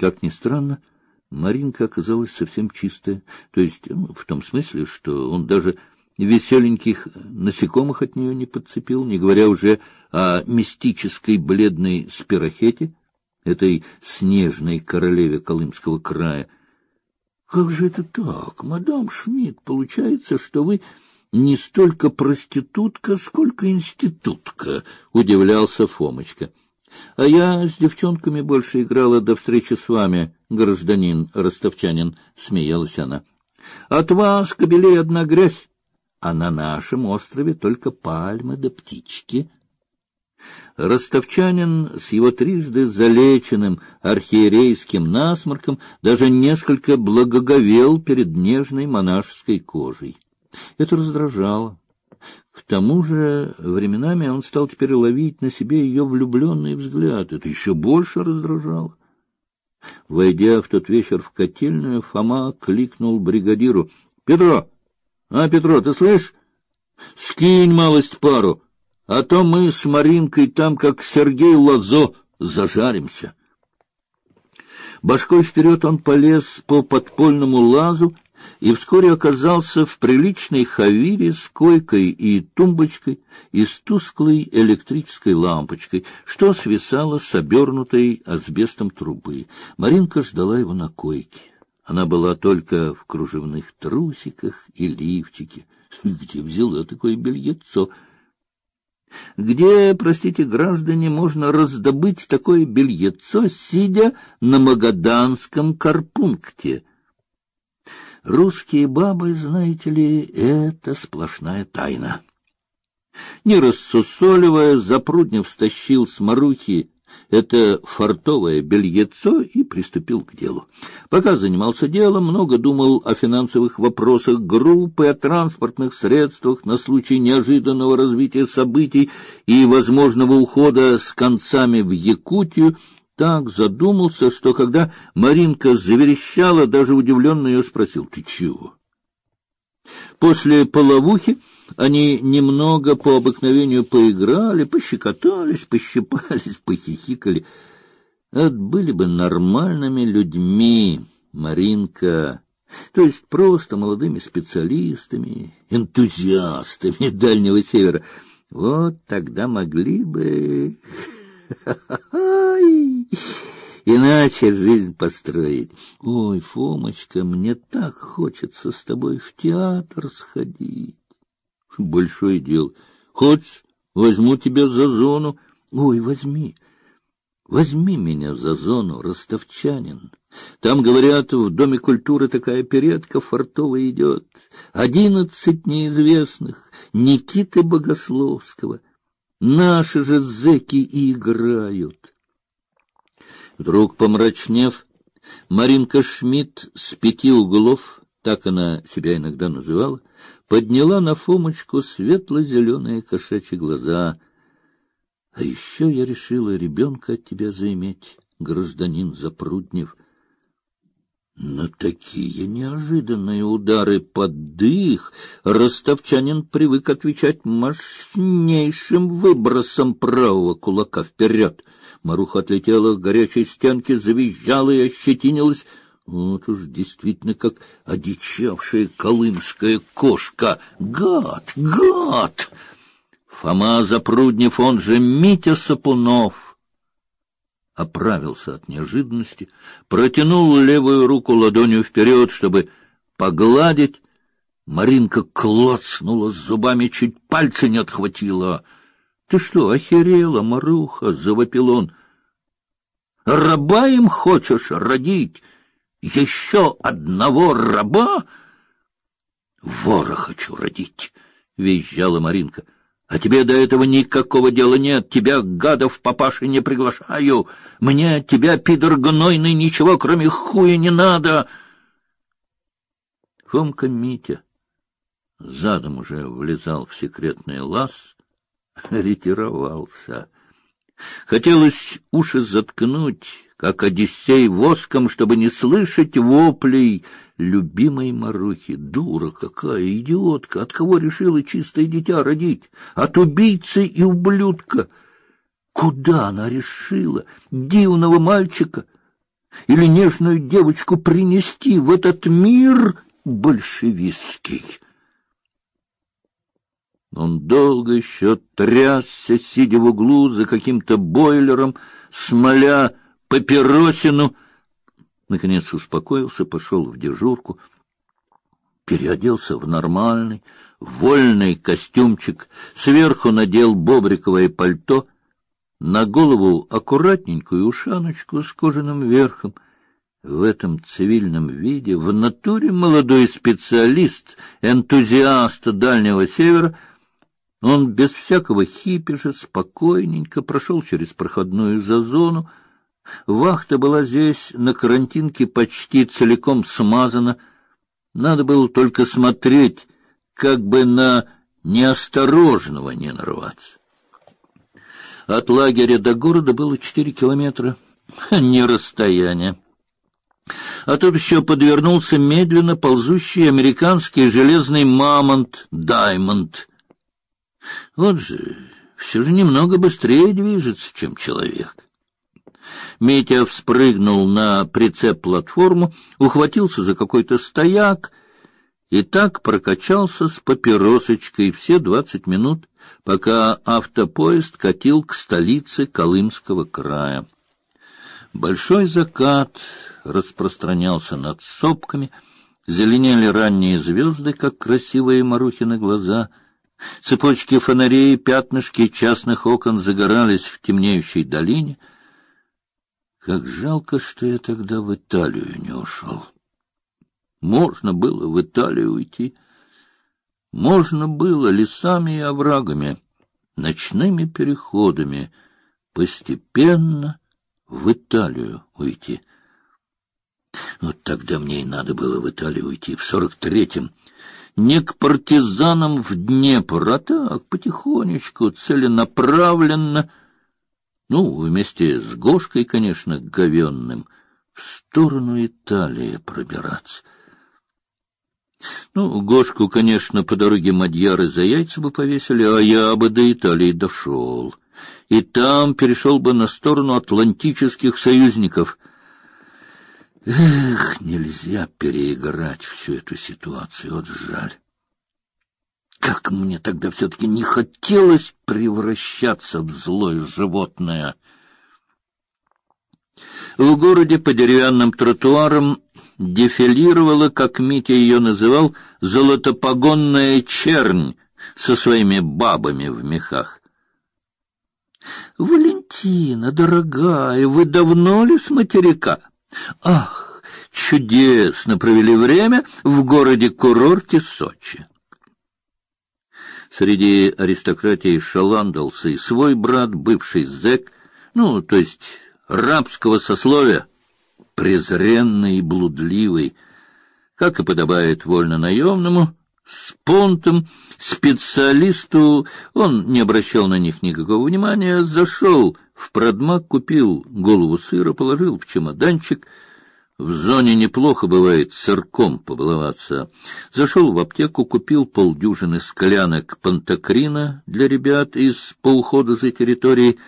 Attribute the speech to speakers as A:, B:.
A: Как ни странно, Маринка оказалась совсем чистая, то есть ну, в том смысле, что он даже веселеньких насекомых от нее не подцепил, не говоря уже о мистической бледной спирохете, этой снежной королеве Колымского края. Как же это так, мадам Шмидт? Получается, что вы не столько проститутка, сколько институтка, удивлялся Фомочка. А я с девчонками больше играла до встречи с вами, гражданин ростовчанин, смеялась она. От вас, кобелей, одна грязь, а на нашем острове только пальмы да птички. Ростовчанин с его трижды залеченным архиерейским насморком даже несколько благоговел перед нежной монашеской кожей. Это раздражало. К тому же временами он стал теперь ловить на себе ее влюбленный взгляд. Это еще больше раздражало. Войдя в тот вечер в котельную, Фома кликнул бригадиру: "Петро, а Петро, ты слышишь? Скинь малость пару, а то мы с Маринкой там как Сергей Лазо зажаримся". Башкой вперед он полез по подпольному лазу и вскоре оказался в приличной хавире с койкой и тумбочкой и с тусклой электрической лампочкой, что свисало с обернутой асбестом трубы. Маринка ждала его на койке. Она была только в кружевных трусиках и лифчике. Где взяла такое бельецо? Где, простите, граждане, можно раздобыть такое бельецо, сидя на магаданском карпункте? Русские бабы, знаете ли, это сплошная тайна. Не рассусоливая, Запруднев стащил с Марухи это фартовое бельецо и приступил к делу. Пока занимался делом, много думал о финансовых вопросах группы, о транспортных средствах на случай неожиданного развития событий и возможного ухода с концами в Якутию, так задумался, что когда Маринка заверещала, даже удивленно ее спросил: "Ты чего?" После половухи они немного по обыкновению поиграли, пощекотались, пощипались, похихикали. Это были бы нормальными людьми, Маринка, то есть просто молодыми специалистами, энтузиастами Дальнего Севера. Вот тогда могли бы Иначе жизнь построить. Ой, Фомочка, мне так хочется с тобой в театр сходить. Большое дело. Хочешь, возьму тебя за зону? Ой, возьми. Возьми меня за зону, ростовчанин. Там, говорят, в Доме культуры такая передка фартовая идет. Одиннадцать неизвестных, Никиты Богословского. Наши же зэки и играют. Вдруг, помрачнев, Маринка Шмидт с пяти углов, так она себя иногда называла, подняла на Фомочку светло-зеленые кошачьи глаза. — А еще я решила ребенка от тебя заиметь, гражданин Запруднев. На такие неожиданные удары под дых ростовчанин привык отвечать мощнейшим выбросом правого кулака вперед. Маруха отлетела к горячей стенке, завизжала и ощетинилась. Вот уж действительно как одичавшая колымская кошка. Гад, гад! Фома Запруднев, он же Митя Сапунов, оправился от неожиданности, протянул левую руку ладонью вперед, чтобы погладить. Маринка клацнула зубами, чуть пальцы не отхватила. — Ты что, охерела, Маруха? — завопил он. — Раба им хочешь родить? Еще одного раба? — Вора хочу родить, — визжала Маринка. — а тебе до этого никакого дела нет. Тебя, гадов, папаши, не приглашаю. Мне от тебя, пидор гнойный, ничего, кроме хуя, не надо. Фомка Митя задом уже влезал в секретный лаз, ретировался. Хотелось уши заткнуть, как Одиссей воском, чтобы не слышать воплей любимой Марухи. Дура какая, идиотка! От кого решила чистое дитя родить? От убийцы и ублюдка! Куда она решила? Дивного мальчика! или нежную девочку принести в этот мир большевистский. Он долго еще трясся, сидя в углу за каким-то бойлером, смоля папиросину. Наконец успокоился, пошел в дежурку, переоделся в нормальный, вольный костюмчик, сверху надел бобриковое пальто, на голову аккуратненькую ушаночку с кожаным верхом — в этом цивильном виде, в натуре молодой специалист, энтузиаст Дальнего Севера, он без всякого хипежа спокойненько прошел через проходную зазону. Вахта была здесь на карантинке почти целиком смазана. Надо было только смотреть, как бы на неосторожного не нарваться. От лагеря до города было четыре километра, не расстояние. А тут еще подвернулся медленно ползущий американский железный мамонт Даймонд. Вот же, все же немного быстрее движется, чем человек. Митя вспрыгнул на прицеп-платформу, ухватился за какой-то стояк и так прокачался с папиросочкой все двадцать минут, пока автопоезд катил к столице Колымского края. Большой закат распространялся над сопками, зеленели ранние звезды, как красивые Марухины глаза. Цепочки фонарей, пятнышки частных окон загорались в темнеющей долине. Как жалко, что я тогда в Италию не ушел. Можно было в Италию уйти. Можно было лесами и оврагами, ночными переходами, постепенно в Италию уйти. Вот тогда мне и надо было в Италию уйти, в сорок третьем. Не к партизанам в Днепр, а так, потихонечку, целенаправленно, ну, вместе с Гошкой, конечно, говенным, в сторону Италии пробираться. Ну, Гошку, конечно, по дороге Мадьяры за яйца бы повесили, а я бы до Италии дошел и там перешел бы на сторону атлантических союзников. Эх, нельзя переиграть всю эту ситуацию, вот жаль. Как мне тогда все-таки не хотелось превращаться в злое животное. В городе по деревянным тротуарам дефилировала, как Митя ее называл, золотопогонная чернь со своими бабами в мехах. Валентина, дорогая, вы давно ли с материка? Ах, чудесно провели время в городе-курорте Сочи. Среди аристократии шаландался и свой брат, бывший зэк, ну, то есть рабского сословия, презренный и блудливый, как и подобает вольно-наемному, с понтом, специалисту, он не обращал на них никакого внимания, зашел в продмаг, купил голову сыра, положил в чемоданчик. В зоне неплохо бывает сырком побаловаться. Зашел в аптеку, купил полдюжины склянок пантокрина для ребят из по уходу за территорией,